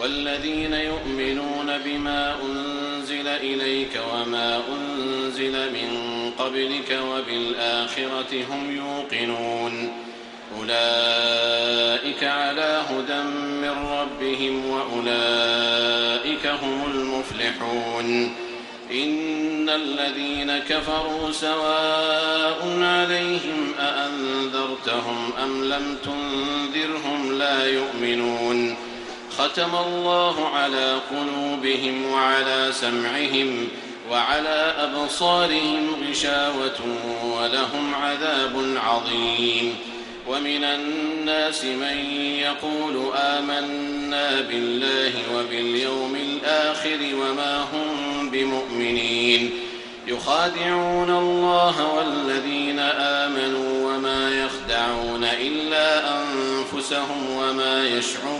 والذين يؤمنون بما أنزل إليك وما أنزل من قبلك وبالآخرة هم يوقنون. أولئك على هدى من ربهم وأولئك هم المفلحون. إن الذين كفروا سواء عليهم أأنذرتهم أم لم تنذرهم لا يؤمنون. ختم الله على قلوبهم وعلى سمعهم وعلى أبصارهم غشاوة ولهم عذاب عظيم. ومن الناس من يقول آمنا بالله وباليوم الآخر وما هم بمؤمنين. يخادعون الله والذين آمنوا وما يخدعون إلا أنفسهم وما يشعرون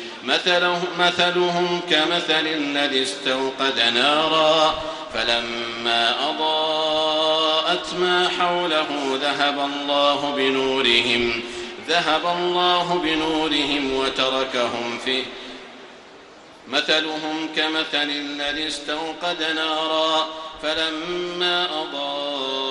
مثلهم, مثلهم كمثل الذي استوقد نارا فلما أضاءت ما حوله ذهب الله بنورهم ذهب الله بنورهم وتركهم في مثلهم كمثل الذي استوقد نارا فلما أضاءت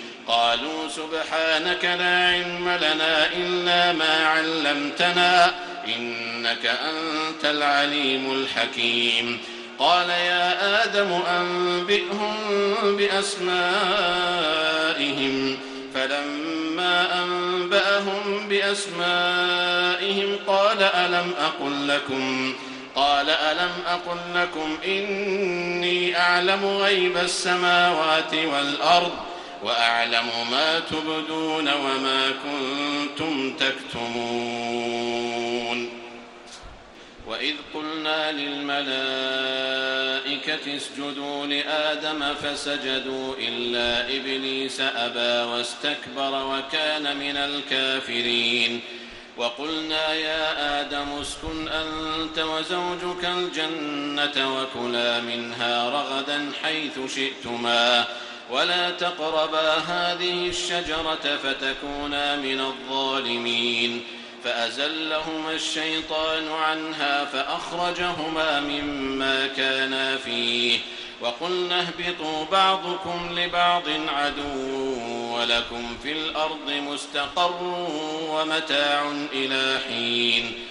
قالوا سبحانك لا علم لنا إلا ما علمتنا إنك أنت العليم الحكيم. قال يا آدم أنبئهم بأسمائهم. فلما أنبأهم بأسمائهم قال ألم أقل لكم؟ قال ألم أقل لكم إني أعلم غيب السماوات والأرض وأعلم ما تبدون وما كنتم تكتمون. وإذ قلنا للملائكة اسجدوا لآدم فسجدوا إلا إبليس أبى واستكبر وكان من الكافرين. وقلنا يا آدم اسكن أنت وزوجك الجنة وكلا منها رغدا حيث شئتما. ولا تقربا هذه الشجرة فتكونا من الظالمين. فأزلهما الشيطان عنها فأخرجهما مما كانا فيه. وقلنا اهبطوا بعضكم لبعض عدو ولكم في الأرض مستقر ومتاع إلى حين.